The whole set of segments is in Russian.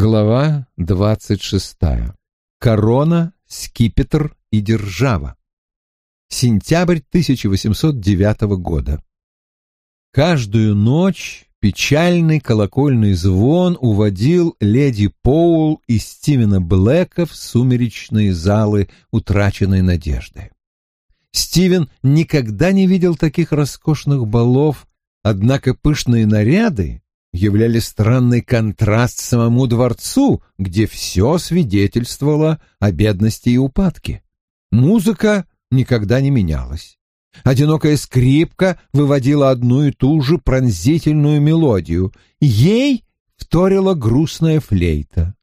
Глава двадцать шестая. Корона, скипетр и держава. Сентябрь 1809 года. Каждую ночь печальный колокольный звон уводил леди Поул и Стивена Блэка в сумеречные залы утраченной надежды. Стивен никогда не видел таких роскошных балов, однако пышные наряды являли странный контраст самому дворцу, где все свидетельствовало о бедности и упадке. Музыка никогда не менялась. Одинокая скрипка выводила одну и ту же пронзительную мелодию. Ей вторила грустная флейта.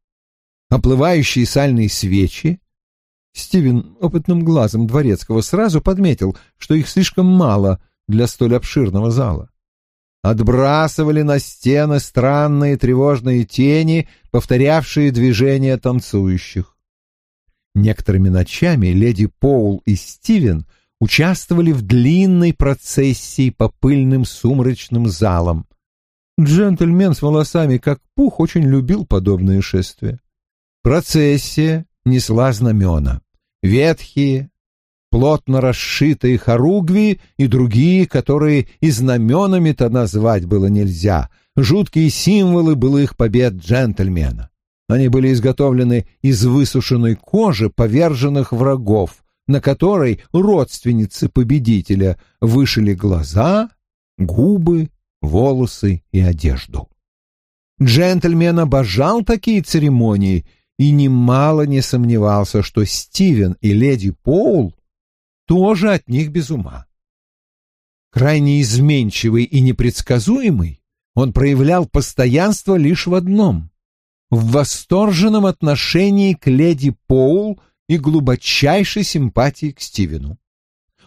Оплывающие сальные свечи. Стивен опытным глазом дворецкого сразу подметил, что их слишком мало для столь обширного зала отбрасывали на стены странные тревожные тени, повторявшие движения танцующих. Некоторыми ночами леди Поул и Стивен участвовали в длинной процессии по пыльным сумрачным залам. Джентльмен с волосами как пух очень любил подобные шествия. Процессия несла знамена. Ветхие, плотно расшитые хоругви и другие, которые и знаменами-то назвать было нельзя, жуткие символы былых побед джентльмена. Они были изготовлены из высушенной кожи поверженных врагов, на которой родственницы победителя вышили глаза, губы, волосы и одежду. Джентльмен обожал такие церемонии и немало не сомневался, что Стивен и леди Поул тоже от них без ума. Крайне изменчивый и непредсказуемый, он проявлял постоянство лишь в одном — в восторженном отношении к леди Поул и глубочайшей симпатии к Стивену.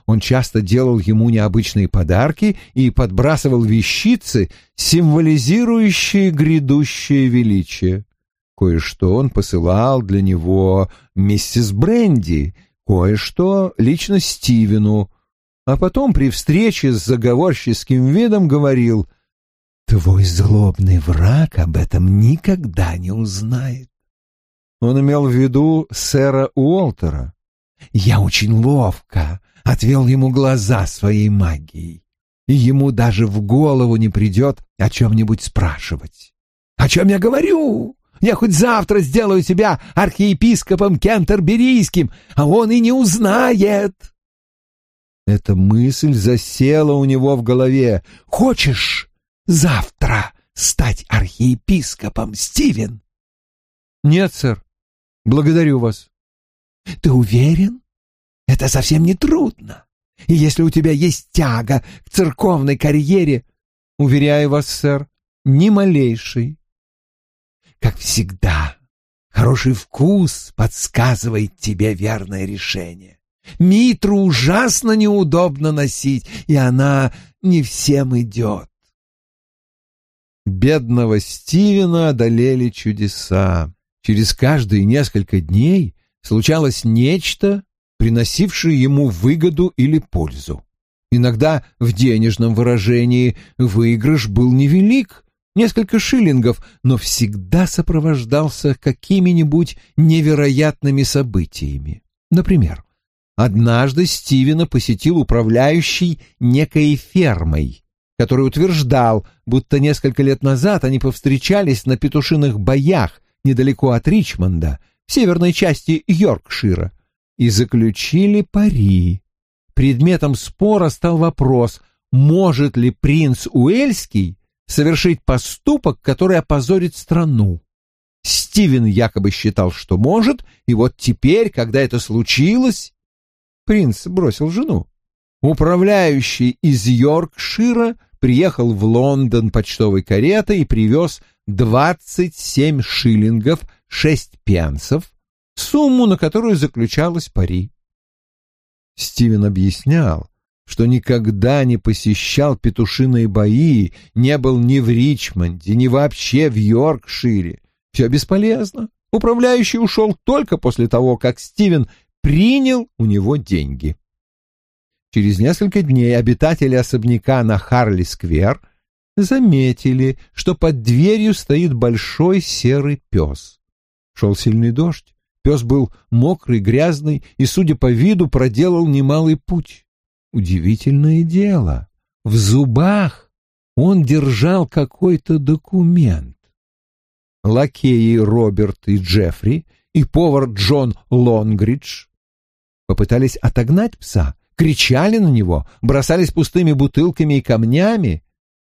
Он часто делал ему необычные подарки и подбрасывал вещицы, символизирующие грядущее величие. Кое-что он посылал для него миссис Бренди — кое-что лично Стивену, а потом при встрече с заговорческим видом говорил «Твой злобный враг об этом никогда не узнает». Он имел в виду сэра Уолтера. «Я очень ловко отвел ему глаза своей магией, и ему даже в голову не придет о чем-нибудь спрашивать». «О чем я говорю?» Я хоть завтра сделаю тебя архиепископом Кентерберийским, а он и не узнает. Эта мысль засела у него в голове. Хочешь завтра стать архиепископом, Стивен? Нет, сэр. Благодарю вас. Ты уверен? Это совсем не трудно. И если у тебя есть тяга к церковной карьере, уверяю вас, сэр, ни малейшей. Как всегда, хороший вкус подсказывает тебе верное решение. Митру ужасно неудобно носить, и она не всем идет. Бедного Стивена одолели чудеса. Через каждые несколько дней случалось нечто, приносившее ему выгоду или пользу. Иногда в денежном выражении выигрыш был невелик, несколько шиллингов, но всегда сопровождался какими-нибудь невероятными событиями. Например, однажды Стивена посетил управляющий некой фермой, который утверждал, будто несколько лет назад они повстречались на петушиных боях недалеко от Ричмонда, в северной части Йоркшира, и заключили пари. Предметом спора стал вопрос, может ли принц Уэльский совершить поступок, который опозорит страну. Стивен якобы считал, что может, и вот теперь, когда это случилось, принц бросил жену. Управляющий из Йоркшира приехал в Лондон почтовой каретой и привез 27 шиллингов 6 пенсов, сумму, на которую заключалась пари. Стивен объяснял, что никогда не посещал петушиные бои, не был ни в Ричмонде, ни вообще в Йоркшире. Все бесполезно. Управляющий ушел только после того, как Стивен принял у него деньги. Через несколько дней обитатели особняка на Харли-сквер заметили, что под дверью стоит большой серый пес. Шел сильный дождь. Пес был мокрый, грязный и, судя по виду, проделал немалый путь. Удивительное дело. В зубах он держал какой-то документ. Лакеи Роберт и Джеффри и повар Джон Лонгридж попытались отогнать пса, кричали на него, бросались пустыми бутылками и камнями,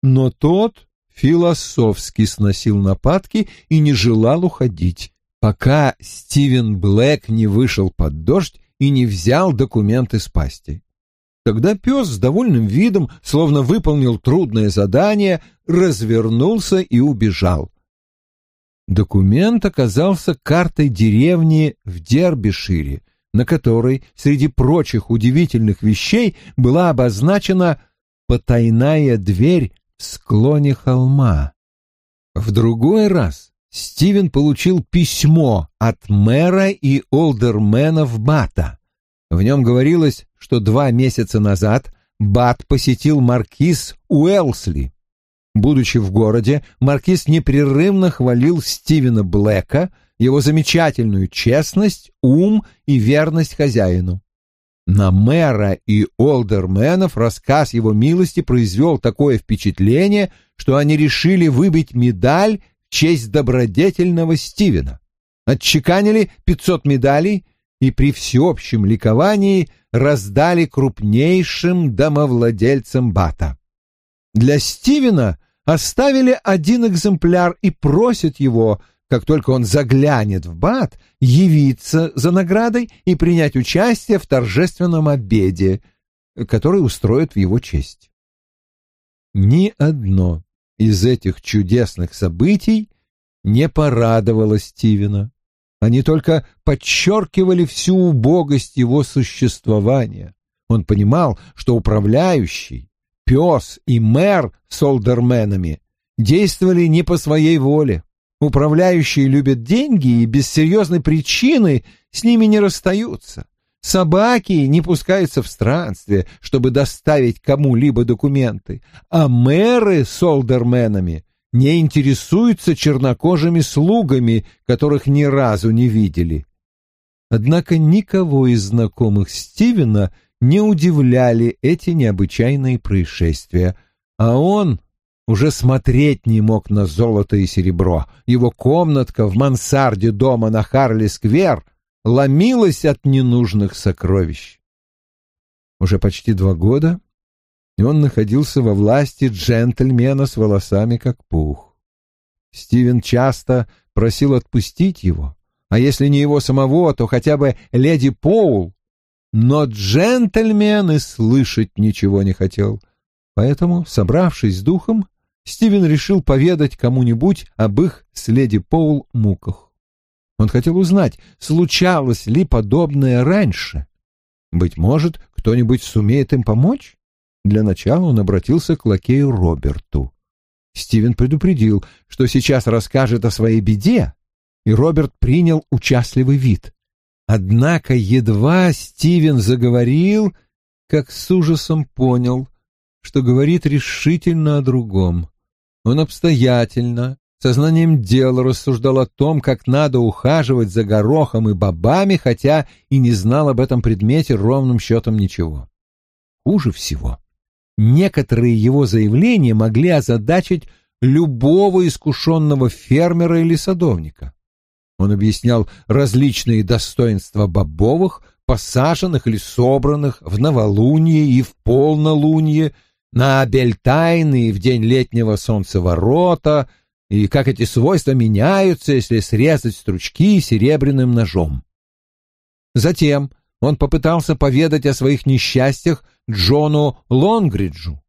но тот философски сносил нападки и не желал уходить, пока Стивен Блэк не вышел под дождь и не взял документы с пасти. Тогда пес с довольным видом, словно выполнил трудное задание, развернулся и убежал. Документ оказался картой деревни в Дербишире, на которой, среди прочих удивительных вещей, была обозначена потайная дверь в склоне холма. В другой раз Стивен получил письмо от мэра и олдерменов Бата. В нем говорилось, что два месяца назад Бат посетил маркиз Уэлсли. Будучи в городе, маркиз непрерывно хвалил Стивена Блэка, его замечательную честность, ум и верность хозяину. На мэра и олдерменов рассказ его милости произвел такое впечатление, что они решили выбить медаль в честь добродетельного Стивена. Отчеканили 500 медалей и при всеобщем ликовании раздали крупнейшим домовладельцам Бата. Для Стивена оставили один экземпляр и просят его – как только он заглянет в Бат, явиться за наградой и принять участие в торжественном обеде, который устроят в его честь. Ни одно из этих чудесных событий не порадовало Стивена. Они только подчеркивали всю убогость его существования. Он понимал, что управляющий, пес и мэр с олдерменами действовали не по своей воле. Управляющие любят деньги и без серьезной причины с ними не расстаются. Собаки не пускаются в странстве, чтобы доставить кому-либо документы, а мэры с олдерменами не интересуются чернокожими слугами, которых ни разу не видели. Однако никого из знакомых Стивена не удивляли эти необычайные происшествия, а он уже смотреть не мог на золото и серебро. Его комнатка в мансарде дома на Харли-сквер ломилась от ненужных сокровищ. Уже почти два года он находился во власти джентльмена с волосами как пух. Стивен часто просил отпустить его, а если не его самого, то хотя бы леди Поул, но джентльмен и слышать ничего не хотел. Поэтому, собравшись с духом, Стивен решил поведать кому-нибудь об их с леди Поул муках. Он хотел узнать, случалось ли подобное раньше. Быть может, кто-нибудь сумеет им помочь? Для начала он обратился к лакею Роберту. Стивен предупредил, что сейчас расскажет о своей беде, и Роберт принял участливый вид. Однако едва Стивен заговорил, как с ужасом понял, что говорит решительно о другом. Он обстоятельно, сознанием дела рассуждал о том, как надо ухаживать за горохом и бобами, хотя и не знал об этом предмете ровным счетом ничего. Хуже всего, некоторые его заявления могли озадачить любого искушенного фермера или садовника. Он объяснял различные достоинства бобовых, посаженных или собранных в новолуние и в полнолуние, на Бельтайны в день летнего солнцеворота, и как эти свойства меняются, если срезать стручки серебряным ножом. Затем он попытался поведать о своих несчастьях Джону Лонгриджу.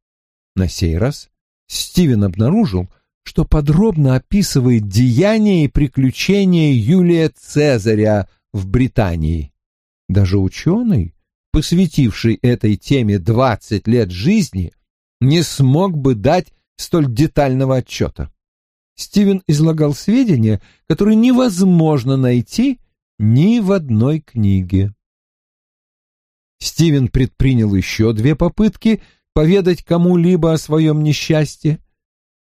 На сей раз Стивен обнаружил, что подробно описывает деяния и приключения Юлия Цезаря в Британии. Даже ученый, посвятивший этой теме двадцать лет жизни, не смог бы дать столь детального отчета. Стивен излагал сведения, которые невозможно найти ни в одной книге. Стивен предпринял еще две попытки поведать кому-либо о своем несчастье,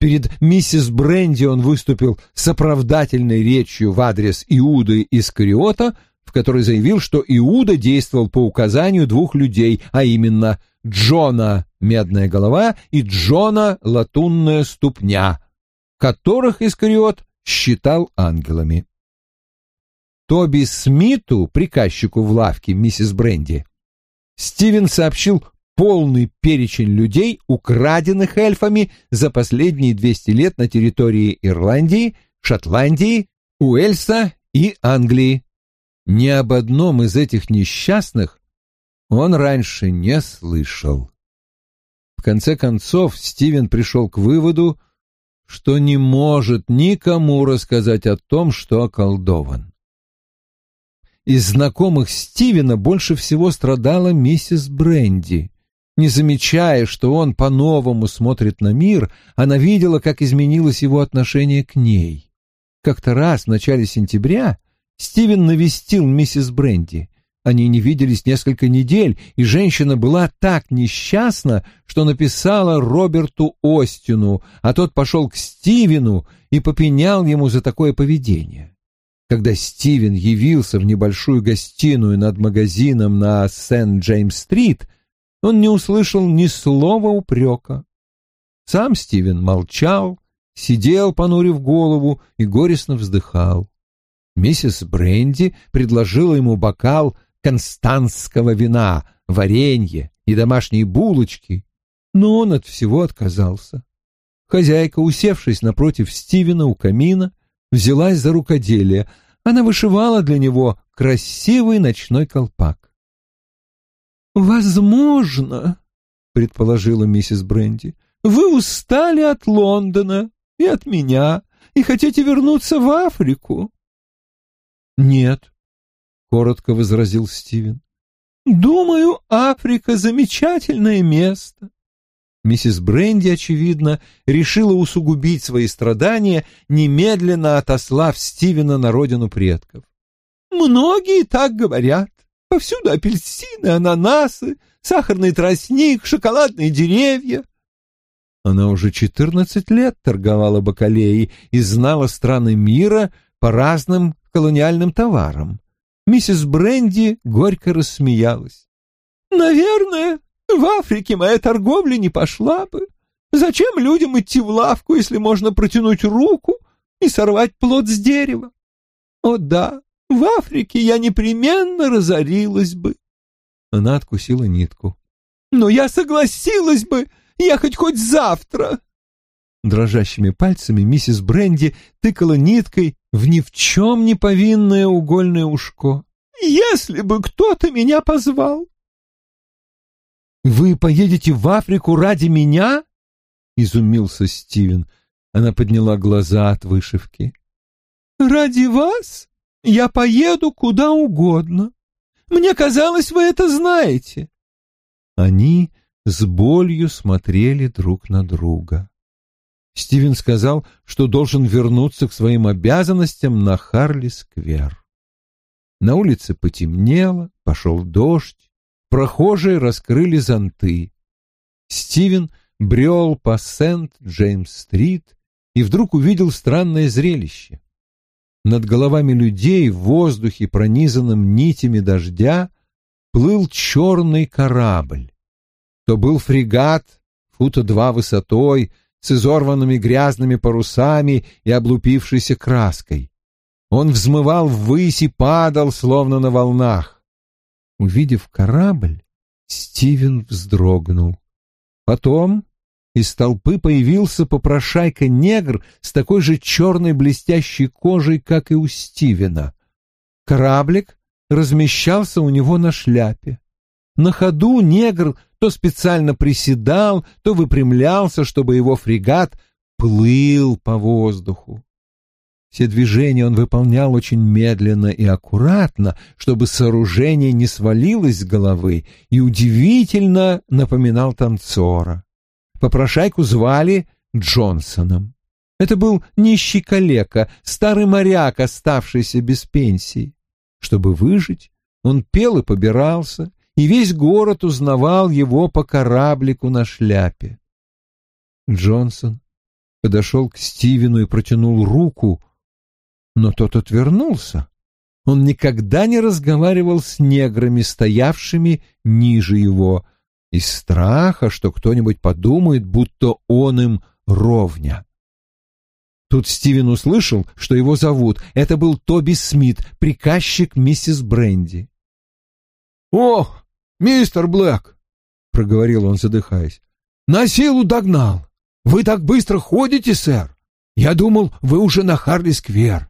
Перед миссис Бренди он выступил с оправдательной речью в адрес Иуды Искариота, в которой заявил, что Иуда действовал по указанию двух людей, а именно Джона «Медная голова» и Джона «Латунная ступня», которых Искариот считал ангелами. Тоби Смиту, приказчику в лавке миссис Бренди, Стивен сообщил полный перечень людей, украденных эльфами за последние 200 лет на территории Ирландии, Шотландии, Уэльса и Англии. Ни об одном из этих несчастных он раньше не слышал. В конце концов Стивен пришел к выводу, что не может никому рассказать о том, что околдован. Из знакомых Стивена больше всего страдала миссис Бренди. Не замечая, что он по-новому смотрит на мир, она видела, как изменилось его отношение к ней. Как-то раз в начале сентября Стивен навестил миссис Бренди. Они не виделись несколько недель, и женщина была так несчастна, что написала Роберту Остину, а тот пошел к Стивену и попенял ему за такое поведение. Когда Стивен явился в небольшую гостиную над магазином на Сент-Джеймс-стрит, он не услышал ни слова упрека. Сам Стивен молчал, сидел, понурив голову, и горестно вздыхал. Миссис Бренди предложила ему бокал константского вина, варенье и домашние булочки, но он от всего отказался. Хозяйка, усевшись напротив Стивена у камина, взялась за рукоделие. Она вышивала для него красивый ночной колпак. «Возможно», — предположила миссис Бренди, — «вы устали от Лондона и от меня и хотите вернуться в Африку». «Нет», — коротко возразил Стивен. «Думаю, Африка — замечательное место». Миссис Бренди, очевидно, решила усугубить свои страдания, немедленно отослав Стивена на родину предков. «Многие так говорят. Повсюду апельсины, ананасы, сахарный тростник, шоколадные деревья». Она уже четырнадцать лет торговала бакалеей и знала страны мира по разным колониальным товарам. Миссис Бренди горько рассмеялась. «Наверное, в Африке моя торговля не пошла бы. Зачем людям идти в лавку, если можно протянуть руку и сорвать плод с дерева? О да, в Африке я непременно разорилась бы. Она откусила нитку. Но я согласилась бы ехать хоть завтра. Дрожащими пальцами миссис Бренди тыкала ниткой в ни в чем не повинное угольное ушко. «Если бы кто-то меня позвал, «Вы поедете в Африку ради меня?» — изумился Стивен. Она подняла глаза от вышивки. «Ради вас я поеду куда угодно. Мне казалось, вы это знаете». Они с болью смотрели друг на друга. Стивен сказал, что должен вернуться к своим обязанностям на Харли-сквер. На улице потемнело, пошел дождь. Прохожие раскрыли зонты. Стивен брел по Сент-Джеймс-стрит и вдруг увидел странное зрелище. Над головами людей в воздухе, пронизанном нитями дождя, плыл черный корабль. То был фрегат, фута два высотой, с изорванными грязными парусами и облупившейся краской. Он взмывал ввысь и падал, словно на волнах. Увидев корабль, Стивен вздрогнул. Потом из толпы появился попрошайка-негр с такой же черной блестящей кожей, как и у Стивена. Кораблик размещался у него на шляпе. На ходу негр то специально приседал, то выпрямлялся, чтобы его фрегат плыл по воздуху. Все движения он выполнял очень медленно и аккуратно, чтобы сооружение не свалилось с головы, и удивительно напоминал танцора. Попрошайку звали Джонсоном. Это был нищий калека, старый моряк, оставшийся без пенсии. Чтобы выжить, он пел и побирался, и весь город узнавал его по кораблику на шляпе. Джонсон подошел к Стивену и протянул руку, но тот отвернулся. Он никогда не разговаривал с неграми, стоявшими ниже его, из страха, что кто-нибудь подумает, будто он им ровня. Тут Стивен услышал, что его зовут. Это был Тоби Смит, приказчик миссис Бренди. «Ох, мистер Блэк!» — проговорил он, задыхаясь. «На силу догнал. Вы так быстро ходите, сэр. Я думал, вы уже на Харли-сквер.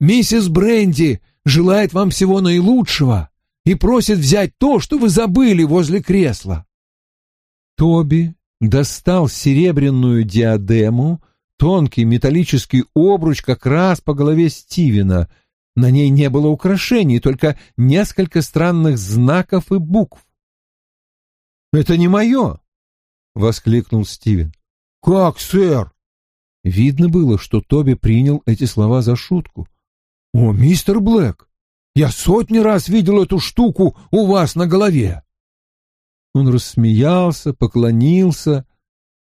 Миссис Бренди желает вам всего наилучшего и просит взять то, что вы забыли возле кресла. Тоби достал серебряную диадему, тонкий металлический обруч как раз по голове Стивена. На ней не было украшений, только несколько странных знаков и букв. «Это не мое!» — воскликнул Стивен. «Как, сэр?» Видно было, что Тоби принял эти слова за шутку. «О, мистер Блэк, я сотни раз видел эту штуку у вас на голове!» Он рассмеялся, поклонился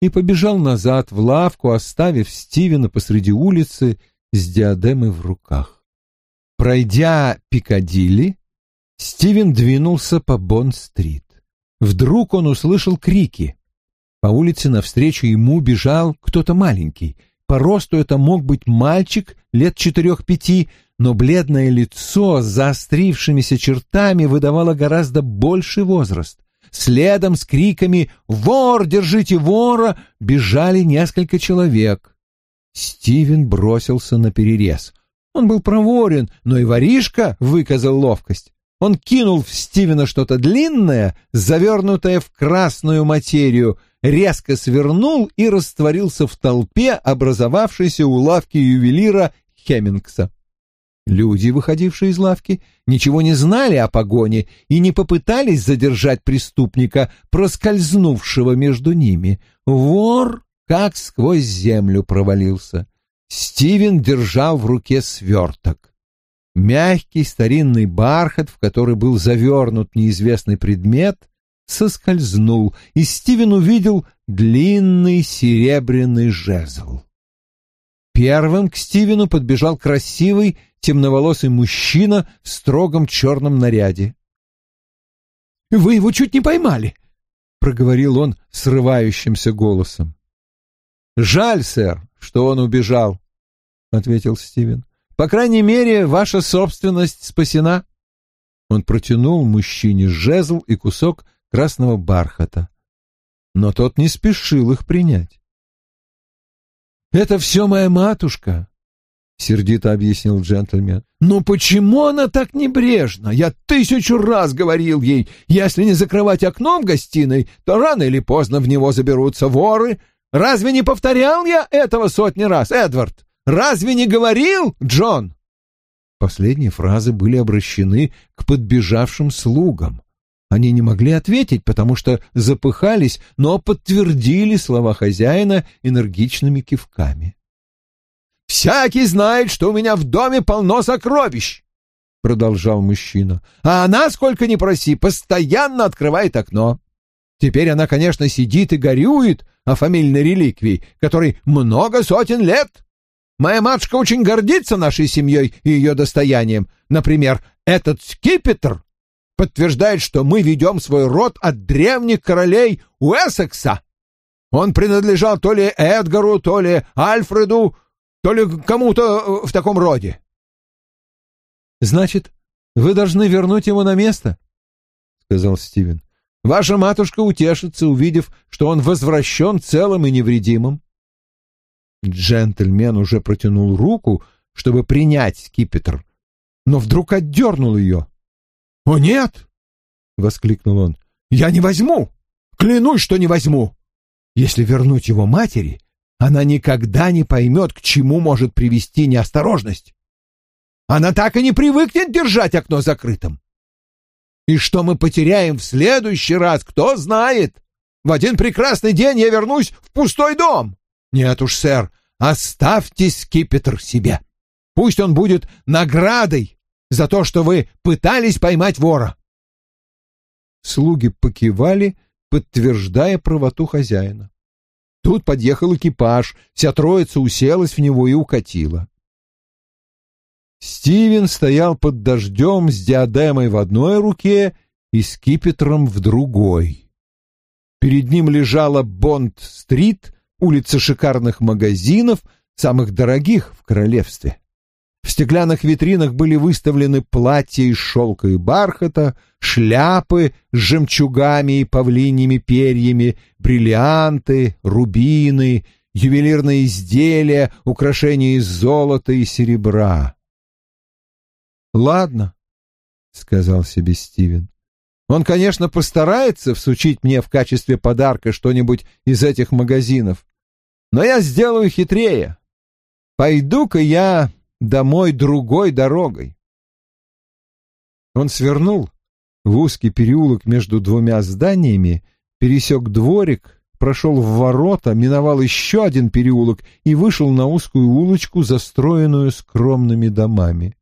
и побежал назад в лавку, оставив Стивена посреди улицы с диадемой в руках. Пройдя Пикадилли, Стивен двинулся по Бонн-стрит. Вдруг он услышал крики. По улице навстречу ему бежал кто-то маленький. По росту это мог быть мальчик лет четырех-пяти, но бледное лицо с заострившимися чертами выдавало гораздо больший возраст. Следом с криками «Вор! Держите вора!» бежали несколько человек. Стивен бросился на перерез. Он был проворен, но и воришка выказал ловкость. Он кинул в Стивена что-то длинное, завернутое в красную материю, резко свернул и растворился в толпе, образовавшейся у лавки ювелира Хеммингса. Люди, выходившие из лавки, ничего не знали о погоне и не попытались задержать преступника, проскользнувшего между ними. Вор как сквозь землю провалился. Стивен держал в руке сверток. Мягкий старинный бархат, в который был завернут неизвестный предмет, соскользнул, и Стивен увидел длинный серебряный жезл. Первым к Стивену подбежал красивый темноволосый мужчина в строгом черном наряде. «Вы его чуть не поймали!» — проговорил он срывающимся голосом. «Жаль, сэр, что он убежал», — ответил Стивен. «По крайней мере, ваша собственность спасена». Он протянул мужчине жезл и кусок красного бархата. Но тот не спешил их принять. «Это все моя матушка», — сердито объяснил джентльмен. «Но почему она так небрежна? Я тысячу раз говорил ей, если не закрывать окно в гостиной, то рано или поздно в него заберутся воры. Разве не повторял я этого сотни раз, Эдвард? Разве не говорил, Джон?» Последние фразы были обращены к подбежавшим слугам. Они не могли ответить, потому что запыхались, но подтвердили слова хозяина энергичными кивками. «Всякий знает, что у меня в доме полно сокровищ!» — продолжал мужчина. «А она, сколько ни проси, постоянно открывает окно. Теперь она, конечно, сидит и горюет о фамильной реликвии, которой много сотен лет. Моя матушка очень гордится нашей семьей и ее достоянием. Например, этот скипетр подтверждает, что мы ведем свой род от древних королей Уэссекса. Он принадлежал то ли Эдгару, то ли Альфреду, то ли кому-то э, в таком роде. Значит, вы должны вернуть его на место, сказал Стивен. Ваша матушка утешится, увидев, что он возвращен целым и невредимым. Джентльмен уже протянул руку, чтобы принять скипетр, но вдруг отдернул ее. «О, нет!» — воскликнул он. «Я не возьму! Клянусь, что не возьму! Если вернуть его матери, она никогда не поймет, к чему может привести неосторожность. Она так и не привыкнет держать окно закрытым. И что мы потеряем в следующий раз, кто знает? В один прекрасный день я вернусь в пустой дом. Нет уж, сэр, оставьте скипетр себе. Пусть он будет наградой за то, что вы пытались поймать вора. Слуги покивали, подтверждая правоту хозяина. Тут подъехал экипаж, вся троица уселась в него и укатила. Стивен стоял под дождем с диадемой в одной руке и скипетром в другой. Перед ним лежала Бонд-стрит, улица шикарных магазинов, самых дорогих в королевстве. В стеклянных витринах были выставлены платья из шелка и бархата, шляпы с жемчугами и павлиньими перьями, бриллианты, рубины, ювелирные изделия, украшения из золота и серебра. «Ладно», — сказал себе Стивен. «Он, конечно, постарается всучить мне в качестве подарка что-нибудь из этих магазинов, но я сделаю хитрее. Пойду-ка я домой другой дорогой». Он свернул в узкий переулок между двумя зданиями, пересек дворик, прошел в ворота, миновал еще один переулок и вышел на узкую улочку, застроенную скромными домами.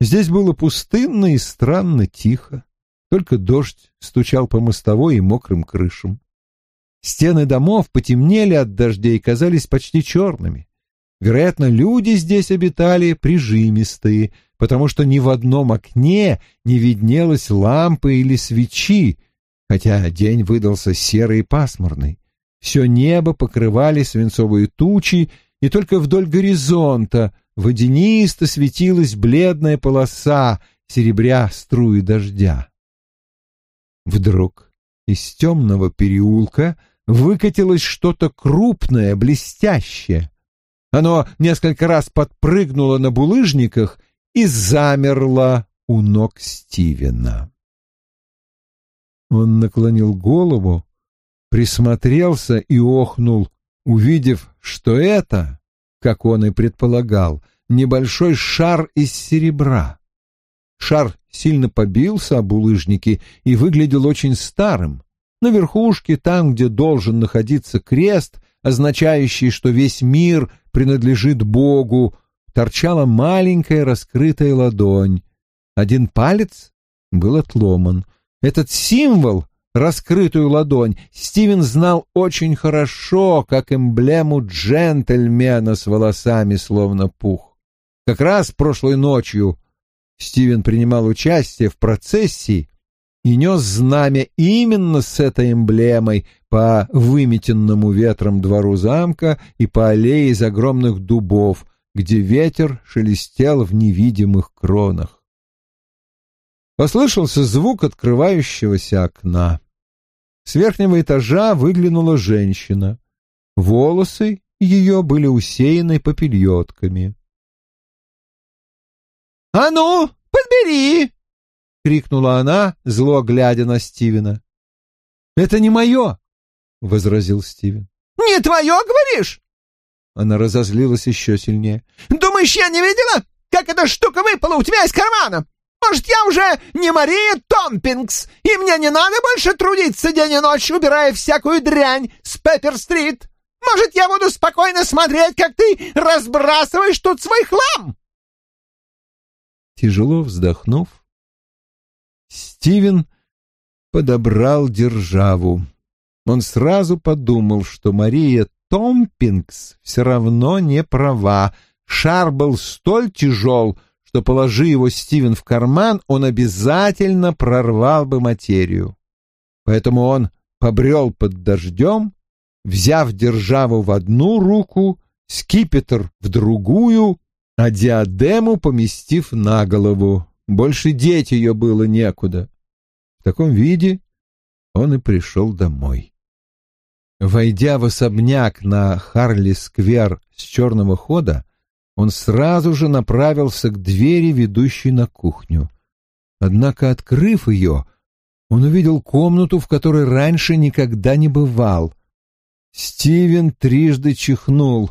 Здесь было пустынно и странно тихо, только дождь стучал по мостовой и мокрым крышам. Стены домов потемнели от дождей и казались почти черными. Вероятно, люди здесь обитали прижимистые, потому что ни в одном окне не виднелось лампы или свечи, хотя день выдался серый и пасмурный. Все небо покрывали свинцовые тучи, и только вдоль горизонта водянисто светилась бледная полоса, серебря струи дождя. Вдруг из темного переулка выкатилось что-то крупное, блестящее. Оно несколько раз подпрыгнуло на булыжниках и замерло у ног Стивена. Он наклонил голову, присмотрелся и охнул, увидев, что это как он и предполагал, небольшой шар из серебра. Шар сильно побился об булыжники и выглядел очень старым. На верхушке, там, где должен находиться крест, означающий, что весь мир принадлежит Богу, торчала маленькая раскрытая ладонь. Один палец был отломан. Этот символ раскрытую ладонь, Стивен знал очень хорошо, как эмблему джентльмена с волосами словно пух. Как раз прошлой ночью Стивен принимал участие в процессии и нес знамя именно с этой эмблемой по выметенному ветром двору замка и по аллее из огромных дубов, где ветер шелестел в невидимых кронах. Послышался звук открывающегося окна. С верхнего этажа выглянула женщина. Волосы ее были усеяны попельотками. — А ну, подбери! — крикнула она, зло глядя на Стивена. — Это не мое! — возразил Стивен. — Не твое, говоришь? Она разозлилась еще сильнее. — Думаешь, я не видела, как эта штука выпала у тебя из кармана? Может, я уже не Мария Томпингс, и мне не надо больше трудиться день и ночь, убирая всякую дрянь с Пеппер-стрит? Может, я буду спокойно смотреть, как ты разбрасываешь тут свой хлам?» Тяжело вздохнув, Стивен подобрал державу. Он сразу подумал, что Мария Томпингс все равно не права. Шар был столь тяжел, что, положи его Стивен в карман, он обязательно прорвал бы материю. Поэтому он побрел под дождем, взяв державу в одну руку, скипетр в другую, а диадему поместив на голову. Больше деть ее было некуда. В таком виде он и пришел домой. Войдя в особняк на Харли-сквер с черного хода, он сразу же направился к двери, ведущей на кухню. Однако, открыв ее, он увидел комнату, в которой раньше никогда не бывал. Стивен трижды чихнул.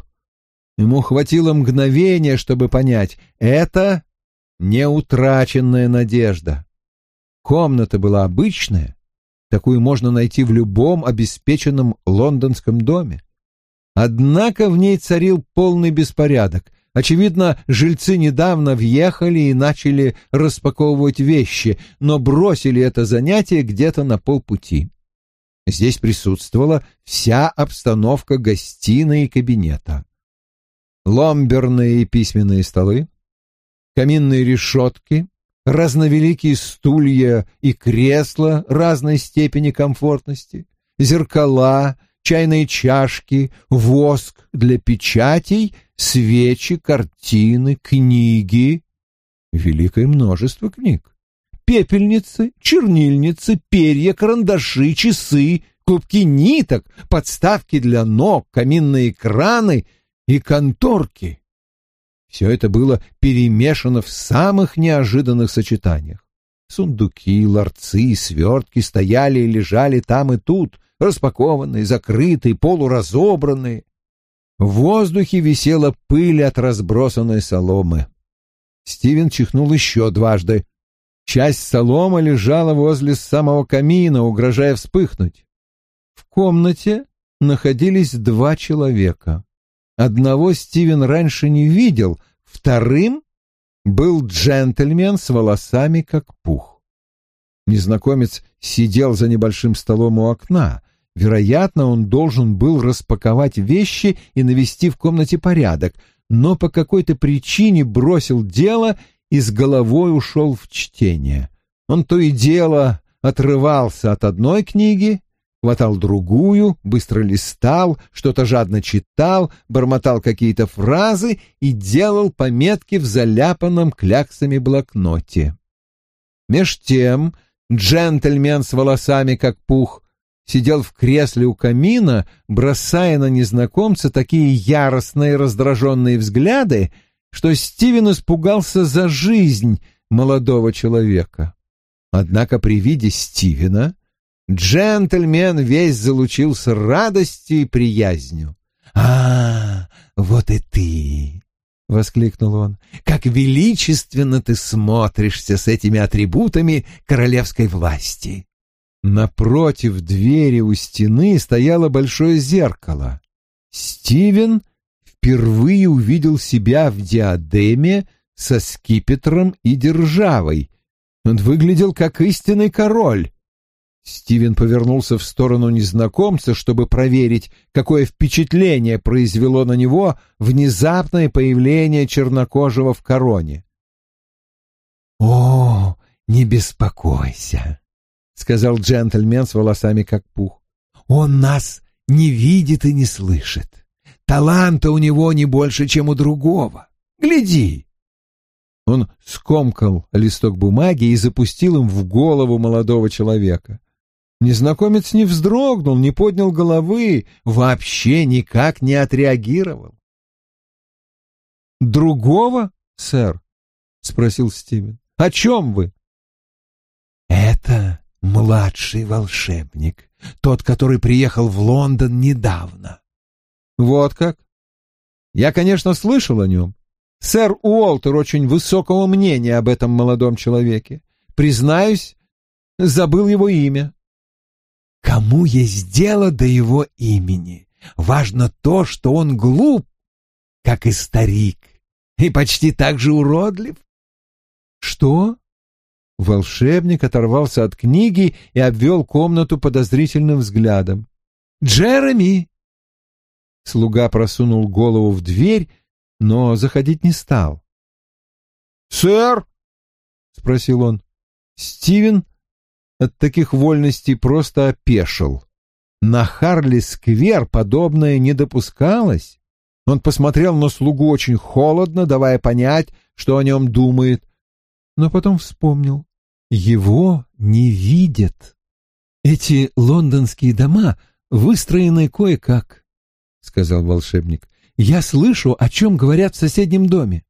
Ему хватило мгновения, чтобы понять — это не утраченная надежда. Комната была обычная, такую можно найти в любом обеспеченном лондонском доме. Однако в ней царил полный беспорядок — Очевидно, жильцы недавно въехали и начали распаковывать вещи, но бросили это занятие где-то на полпути. Здесь присутствовала вся обстановка гостиной и кабинета. Ломберные и письменные столы, каминные решетки, разновеликие стулья и кресла разной степени комфортности, зеркала, чайные чашки, воск для печатей, свечи, картины, книги. Великое множество книг. Пепельницы, чернильницы, перья, карандаши, часы, клубки ниток, подставки для ног, каминные краны и конторки. Все это было перемешано в самых неожиданных сочетаниях. Сундуки, ларцы свертки стояли и лежали там и тут, распакованные, закрытые, полуразобранные. В воздухе висела пыль от разбросанной соломы. Стивен чихнул еще дважды. Часть соломы лежала возле самого камина, угрожая вспыхнуть. В комнате находились два человека. Одного Стивен раньше не видел, вторым был джентльмен с волосами как пух. Незнакомец сидел за небольшим столом у окна. Вероятно, он должен был распаковать вещи и навести в комнате порядок, но по какой-то причине бросил дело и с головой ушел в чтение. Он то и дело отрывался от одной книги хватал другую, быстро листал, что-то жадно читал, бормотал какие-то фразы и делал пометки в заляпанном кляксами блокноте. Меж тем джентльмен с волосами как пух сидел в кресле у камина, бросая на незнакомца такие яростные раздраженные взгляды, что Стивен испугался за жизнь молодого человека. Однако при виде Стивена Джентльмен весь залучился радостью и приязнью. «А, вот и ты!» — воскликнул он. «Как величественно ты смотришься с этими атрибутами королевской власти!» Напротив двери у стены стояло большое зеркало. Стивен впервые увидел себя в диадеме со скипетром и державой. Он выглядел как истинный король. Стивен повернулся в сторону незнакомца, чтобы проверить, какое впечатление произвело на него внезапное появление чернокожего в короне. «О, не беспокойся», — сказал джентльмен с волосами как пух. «Он нас не видит и не слышит. Таланта у него не больше, чем у другого. Гляди!» Он скомкал листок бумаги и запустил им в голову молодого человека. Незнакомец не вздрогнул, не поднял головы, вообще никак не отреагировал. «Другого, сэр?» — спросил Стивен. «О чем вы?» «Это младший волшебник, тот, который приехал в Лондон недавно». «Вот как? Я, конечно, слышал о нем. Сэр Уолтер очень высокого мнения об этом молодом человеке. Признаюсь, забыл его имя». Кому есть дело до его имени? Важно то, что он глуп, как и старик, и почти так же уродлив. Что? Волшебник оторвался от книги и обвел комнату подозрительным взглядом. «Джереми!» Слуга просунул голову в дверь, но заходить не стал. «Сэр?» — спросил он. Стивен от таких вольностей просто опешил. На Харли-сквер подобное не допускалось. Он посмотрел на слугу очень холодно, давая понять, что о нем думает, но потом вспомнил. Его не видят. Эти лондонские дома выстроены кое-как, — сказал волшебник. Я слышу, о чем говорят в соседнем доме.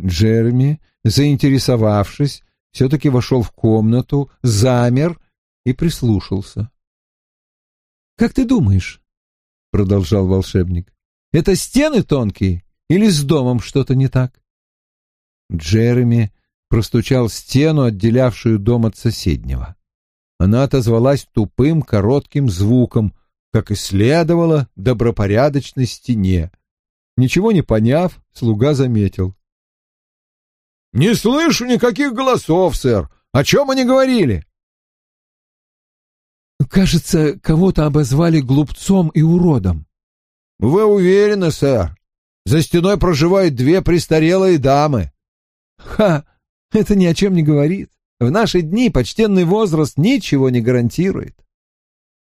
Джереми, заинтересовавшись, все-таки вошел в комнату, замер и прислушался. «Как ты думаешь?» — продолжал волшебник. «Это стены тонкие или с домом что-то не так?» Джереми простучал стену, отделявшую дом от соседнего. Она отозвалась тупым, коротким звуком, как и следовало добропорядочной стене. Ничего не поняв, слуга заметил. «Не слышу никаких голосов, сэр. О чем они говорили?» Кажется, кого-то обозвали глупцом и уродом. Вы уверены, сэр? За стеной проживают две престарелые дамы. Ха! Это ни о чем не говорит. В наши дни почтенный возраст ничего не гарантирует.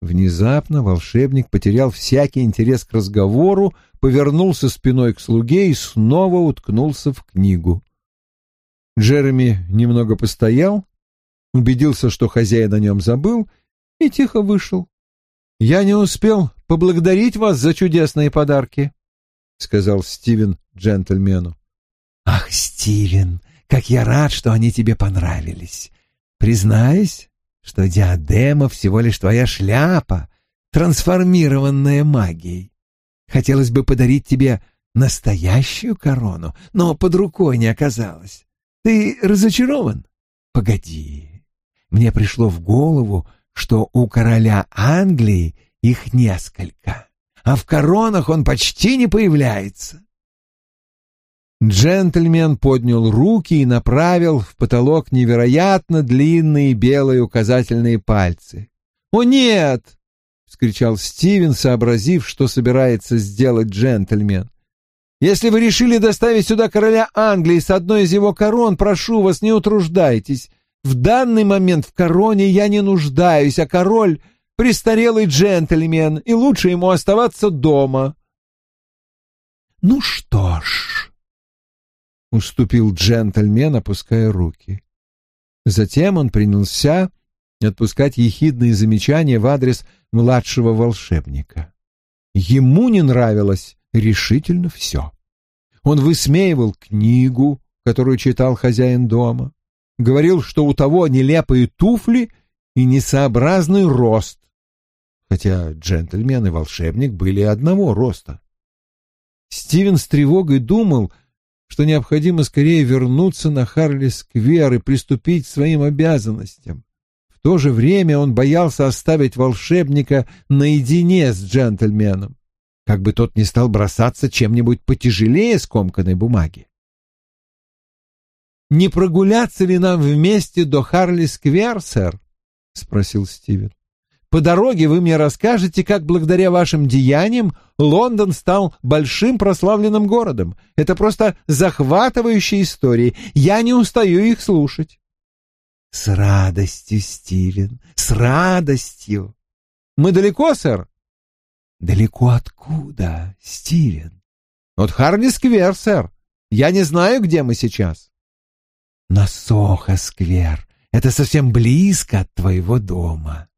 Внезапно волшебник потерял всякий интерес к разговору, повернулся спиной к слуге и снова уткнулся в книгу. Джереми немного постоял, убедился, что хозяин о нем забыл, и тихо вышел. «Я не успел поблагодарить вас за чудесные подарки», — сказал Стивен джентльмену. «Ах, Стивен, как я рад, что они тебе понравились. Признаюсь, что диадема всего лишь твоя шляпа, трансформированная магией. Хотелось бы подарить тебе настоящую корону, но под рукой не оказалось. Ты разочарован? Погоди. Мне пришло в голову, что у короля Англии их несколько, а в коронах он почти не появляется. Джентльмен поднял руки и направил в потолок невероятно длинные белые указательные пальцы. «О, нет!» — вскричал Стивен, сообразив, что собирается сделать джентльмен. «Если вы решили доставить сюда короля Англии с одной из его корон, прошу вас, не утруждайтесь. В данный момент в короне я не нуждаюсь, а король — престарелый джентльмен, и лучше ему оставаться дома». «Ну что ж...» — уступил джентльмен, опуская руки. Затем он принялся отпускать ехидные замечания в адрес младшего волшебника. Ему не нравилось решительно все. Он высмеивал книгу, которую читал хозяин дома, говорил, что у того нелепые туфли и несообразный рост, хотя джентльмен и волшебник были одного роста. Стивен с тревогой думал, что необходимо скорее вернуться на Харли-сквер и приступить к своим обязанностям. В то же время он боялся оставить волшебника наедине с джентльменом, как бы тот не стал бросаться чем-нибудь потяжелее скомканной бумаги. «Не прогуляться ли нам вместе до Харли-сквер, сэр?» — спросил Стивен. По дороге вы мне расскажете, как благодаря вашим деяниям Лондон стал большим прославленным городом. Это просто захватывающие истории. Я не устаю их слушать. С радостью, Стивен, с радостью. Мы далеко, сэр? Далеко откуда, Стивен? От Харли-сквер, сэр. Я не знаю, где мы сейчас. На Сохо-сквер. Это совсем близко от твоего дома.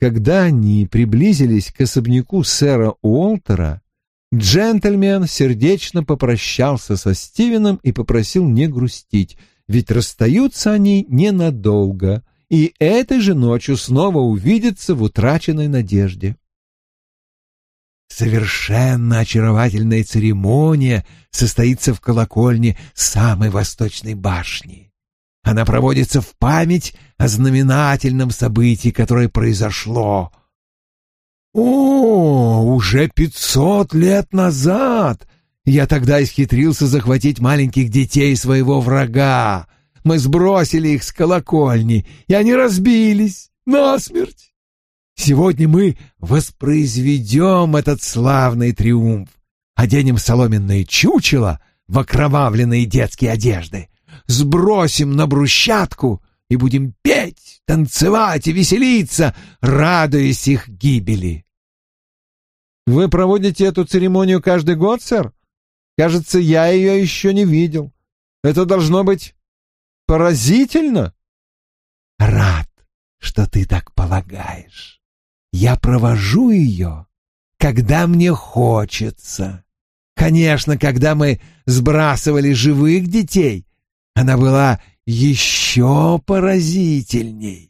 Когда они приблизились к особняку сэра Уолтера, джентльмен сердечно попрощался со Стивеном и попросил не грустить, ведь расстаются они ненадолго, и этой же ночью снова увидятся в утраченной надежде. Совершенно очаровательная церемония состоится в колокольне самой восточной башни. Она проводится в память о знаменательном событии, которое произошло. О, уже пятьсот лет назад! Я тогда исхитрился захватить маленьких детей своего врага. Мы сбросили их с колокольни, и они разбились насмерть. Сегодня мы воспроизведем этот славный триумф, оденем соломенные чучела в окровавленные детские одежды, сбросим на брусчатку и будем петь, танцевать и веселиться, радуясь их гибели. Вы проводите эту церемонию каждый год, сэр? Кажется, я ее еще не видел. Это должно быть поразительно. Рад, что ты так полагаешь. Я провожу ее, когда мне хочется. Конечно, когда мы сбрасывали живых детей, она была еще поразительней.